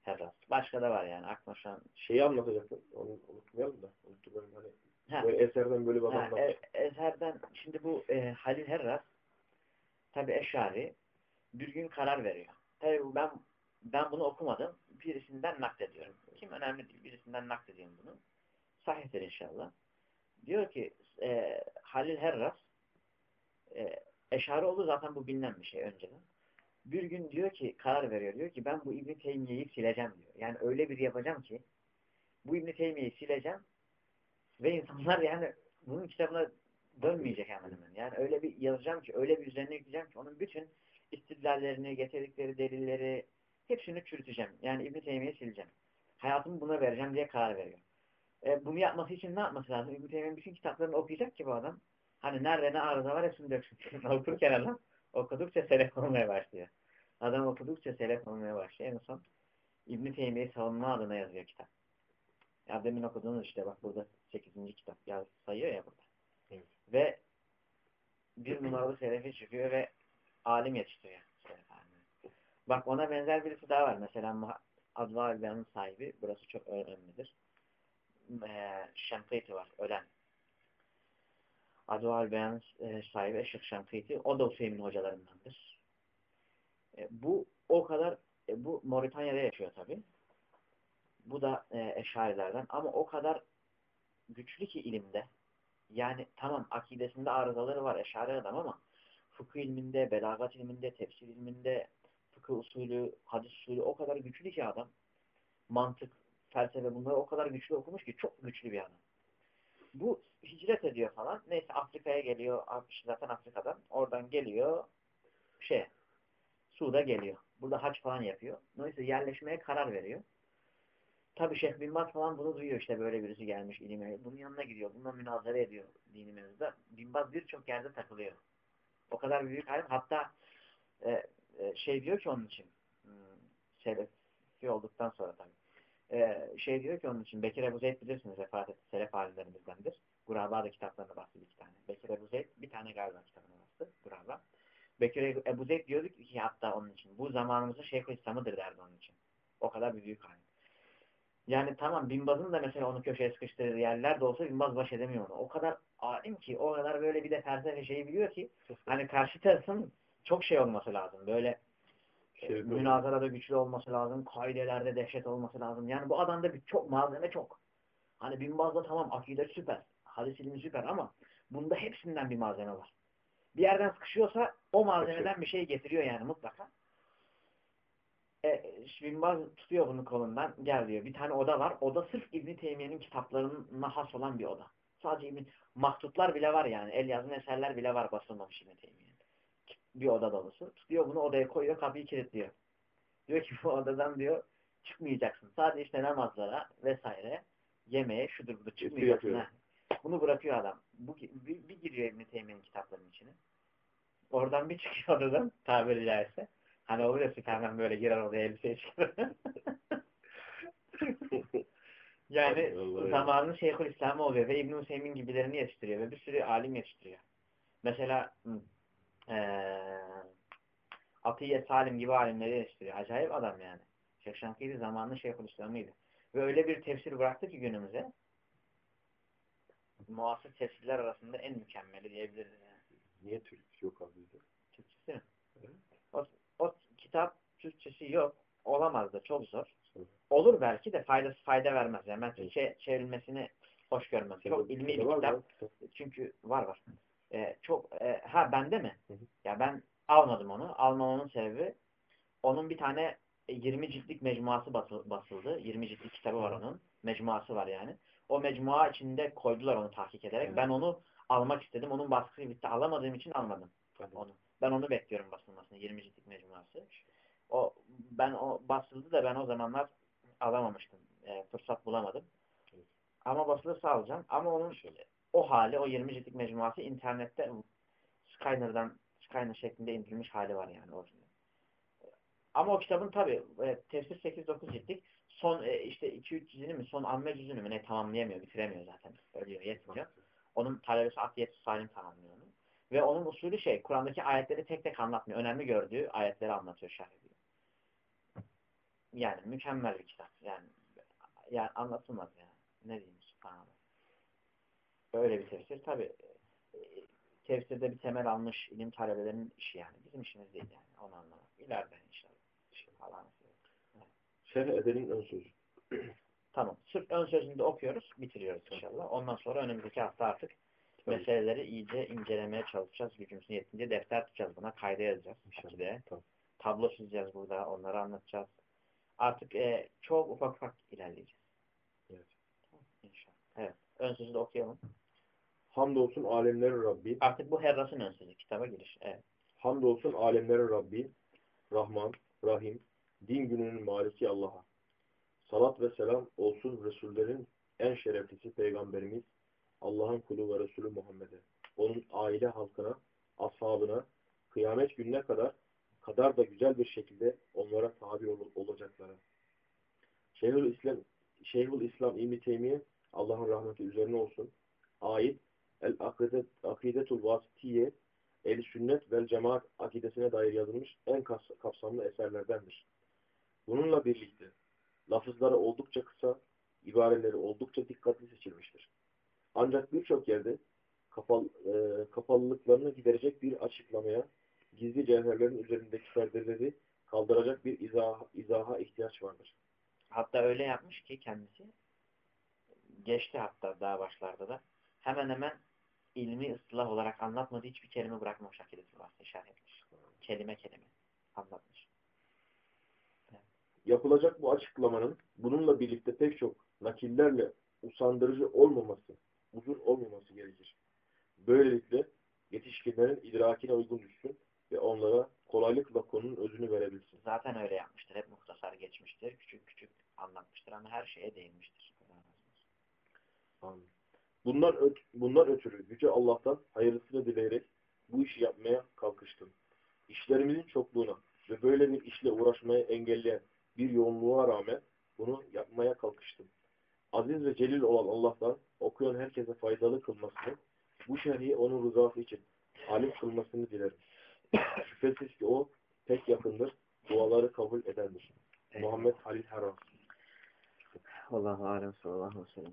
Herras. Başka da var yani. Aklıma şu an Şeyi anlatacaktım. Onu unutmayalım da. Unuttum hani Ha, böyle eserden böyle bir adam e, Ezher'den şimdi bu e, Halil Herras tabi Eşari düzgün karar veriyor. Tabii ben ben bunu okumadım. Birisinden naklediyorum. Kim önemli değil. Birisinden naklediyorum bunu. Sahihtir inşallah. Diyor ki e, Halil Herras e, eşare oldu zaten bu bilinen bir şey önceden. Bir gün diyor ki karar veriyor. Diyor ki ben bu İbn-i Teymiye'yi sileceğim diyor. Yani öyle bir yapacağım ki bu İbn-i Teymiye'yi sileceğim ve insanlar yani bunun kitabına dönmeyecek hemen hemen. Yani öyle bir yazacağım ki, öyle bir üzerine yükleyeceğim ki onun bütün istidlallerini, getirdikleri delilleri hepsini çürüteceğim. Yani İbn-i Teymiye'yi sileceğim. Hayatımı buna vereceğim diye karar veriyor. E, bunu yapması için ne yapması lazım? İbn-i Teymiye'nin bütün kitaplarını okuyacak ki bu adam. Hani nerede ne arıza var hepsini döksün. Okurken adam okudukça selef olmaya başlıyor. Adam okudukça selef olmaya başlıyor. En son İbn-i Teymiye'yi savunma adına yazıyor kitap. Ya demin okuduğunuz işte bak burada 8. kitap ya sayıyor ya burada. Evet. Ve bir numaralı selefi çıkıyor ve alim yetiştiriyor. Alimi. Bak ona benzer birisi daha var. Mesela Adva Albeyan'ın sahibi. Burası çok önemlidir. Ee, Şemkıyti var. Ölen. Adva Albeyan'ın e, sahibi Eşik Şemkıyti. O da Hüseyin hocalarındandır. E, bu o kadar e, bu Moritanya'da yaşıyor tabi. Bu da e, eşarilerden ama o kadar güçlü ki ilimde. Yani tamam akidesinde arızaları var eşari adam ama fıkıh ilminde, belagat ilminde, tefsir ilminde, fıkıh usulü, hadis usulü o kadar güçlü ki adam. Mantık, felsefe bunları o kadar güçlü okumuş ki çok güçlü bir adam. Bu hicret ediyor falan. Neyse Afrika'ya geliyor. Zaten Afrika'dan. Oradan geliyor. Şey, Suud'a geliyor. Burada haç falan yapıyor. Neyse yerleşmeye karar veriyor. Tabi Şeyh Bin Baz falan bunu duyuyor işte böyle birisi gelmiş ilime. Bunun yanına gidiyor. Bununla münazara ediyor dini mevzuda. Bin Baz birçok yerde takılıyor. O kadar büyük alim. Hatta e, e, şey diyor ki onun için hmm, Selefi olduktan sonra tabi. E, şey diyor ki onun için Bekir Ebu Zeyd bilirsiniz vefat etti. Selef alimlerimizdendir. Guraba'da kitaplarına bastı bir tane. Bekir Ebu Zeyd bir tane galiba kitabına bastı. Guraba. Bekir Ebu Zeyd diyordu ki hatta onun için bu zamanımızın Şeyhülislam'ıdır derdi onun için. O kadar bir büyük alim. Yani tamam Binbaz'ın da mesela onu köşeye sıkıştırdığı yerler de olsa Binbaz baş edemiyor onu. O kadar alim ki, o kadar böyle bir de felsefe şeyi biliyor ki hani karşı tarafın çok şey olması lazım. Böyle şey, münazarada güçlü olması lazım. Kaidelerde dehşet olması lazım. Yani bu adamda bir çok malzeme çok. Hani Binbaz'da tamam akide süper. Hadis ilmi süper ama bunda hepsinden bir malzeme var. Bir yerden sıkışıyorsa o malzemeden bir şey getiriyor yani mutlaka. E, Şirinbaz tutuyor bunu kolundan. Gel diyor. Bir tane oda var. Oda sırf İbn Teymiye'nin kitaplarına has olan bir oda. Sadece İbn maktutlar bile var yani. El yazın eserler bile var basılmamış İbn Teymiye'nin. Bir oda dolusu. Tutuyor bunu odaya koyuyor. Kapıyı kilitliyor. Diyor ki bu odadan diyor çıkmayacaksın. Sadece işte namazlara vesaire yemeğe şudur budur çıkmayacaksın. Ha. Bunu bırakıyor adam. Bu, bir, bir giriyor İbn Teymiye'nin kitaplarının içine. Oradan bir çıkıyor odadan tabiri caizse. Hani olur ya Süpermen böyle girer odaya elbiseye çıkarır. yani zamanın Şeyhül İslam'ı oluyor ve İbn-i Hüseyin gibilerini yetiştiriyor ve bir sürü alim yetiştiriyor. Mesela ee, Atiye Salim gibi alimleri yetiştiriyor. Acayip adam yani. Şeyh Şankiri zamanın Şeyhül İslam'ıydı. Ve öyle bir tefsir bıraktı ki günümüze muasır tefsirler arasında en mükemmeli diyebiliriz yani. Niye Türk yok abi bizde? Türkçesi mi? Evet. O kitap Türkçesi yok. Olamaz da çok zor. Olur belki de faydası fayda vermez. Yani ben Türkçe çevrilmesini hoş görmem. Çok ilmi bir kitap. Çünkü var var. Ee, çok e, ha bende mi? Hı hı. Ya ben almadım onu. Almamamın sebebi onun bir tane 20 ciltlik mecmuası basıldı. 20 ciltlik kitabı var onun. Mecmuası var yani. O mecmua içinde koydular onu tahkik ederek. Evet. Ben onu almak istedim. Onun baskısı bitti. Alamadığım için almadım. Tabii. Onu. Ben onu bekliyorum basılmasını. 20 ciltlik mecmuası. O ben o basıldı da ben o zamanlar alamamıştım. E, fırsat bulamadım. Evet. Ama basılırsa alacağım. Ama onun Şöyle. o hali, o 20 ciltlik mecmuası internette Skyner'dan Skyner şeklinde indirilmiş hali var yani orijinal. Ama o kitabın tabi e, tefsir 8-9 ciltlik son e, işte 2-3 cüzünü mü son amme cüzünü mü ne tamamlayamıyor, bitiremiyor zaten. Ölüyor, yetmiyor. Onun talebesi Atiyet Salim tamamlıyor onu. Ve onun usulü şey, Kur'an'daki ayetleri tek tek anlatmıyor. Önemli gördüğü ayetleri anlatıyor, ediyor. Yani mükemmel bir kitap. Yani yani anlatılmaz yani. Ne diyeyim subhanallah. Böyle bir tefsir. Tabi e, tefsirde bir temel almış ilim talebelerinin işi yani. Bizim işimiz değil yani. Onu anlamak. İleride inşallah. falan. Şerh edenin ön sözü. Tamam. Sırf ön sözünü de okuyoruz, bitiriyoruz inşallah. Ondan sonra önümüzdeki hafta artık Tabii. meseleleri iyice incelemeye çalışacağız. Gücümüzün yettiğince defter tutacağız buna, kayda yazacağız. Tamam. Tablo çizeceğiz burada, onları anlatacağız. Artık e, çok ufak ufak ilerleyeceğiz. Evet. İnşallah. Evet. Ön sözü de okuyalım. Hamdolsun alemlerin Rabbi. Artık bu Herras'ın ön sözü. Kitaba giriş. Evet. Hamdolsun alemlerin Rabbi. Rahman, Rahim, din gününün maliki Allah'a. Salat ve selam olsun Resullerin en şereflisi Peygamberimiz Allah'ın kulu ve Resulü Muhammed'e. Onun aile halkına, ashabına, kıyamet gününe kadar kadar da güzel bir şekilde onlara tabi ol- olacaklara. Şeyhül İslam Şeyhül İslam İbn Teymiye Allah'ın rahmeti üzerine olsun. Ait El Akidet Akidetul Vasitiye El Sünnet vel Cemaat akidesine dair yazılmış en kapsamlı eserlerdendir. Bununla birlikte lafızları oldukça kısa, ibareleri oldukça dikkatli seçilmiştir. Ancak birçok yerde kapalı, e, kapalılıklarını giderecek bir açıklamaya, gizli cevherlerin üzerindeki perdeleri kaldıracak bir izah, izaha ihtiyaç vardır. Hatta öyle yapmış ki kendisi geçti hatta daha başlarda da hemen hemen ilmi ıslah olarak anlatmadığı hiçbir kelime bırakmamış akidesi var. İşaret etmiş. Kelime kelime anlatmış. Yapılacak bu açıklamanın bununla birlikte pek çok nakillerle usandırıcı olmaması, uzun olmaması gerekir. Böylelikle yetişkinlerin idrakine uygun düşsün ve onlara kolaylıkla konunun özünü verebilsin. Zaten öyle yapmıştır. Hep muhtasar geçmiştir. Küçük küçük anlatmıştır ama her şeye değinmiştir. Amin. Bundan, öt bundan ötürü Yüce Allah'tan hayırlısını dileyerek bu işi yapmaya kalkıştım. İşlerimizin çokluğuna ve böyle bir işle uğraşmaya engelleyen bir yoğunluğa rağmen bunu yapmaya kalkıştım. Aziz ve celil olan Allah'tan okuyan herkese faydalı kılmasını, bu şerhi onun rızası için alim kılmasını dilerim. Şüphesiz ki o pek yakındır, duaları kabul edendir. Muhammed Halil Haram. Allahu alem sallallahu aleyhi ve sellem.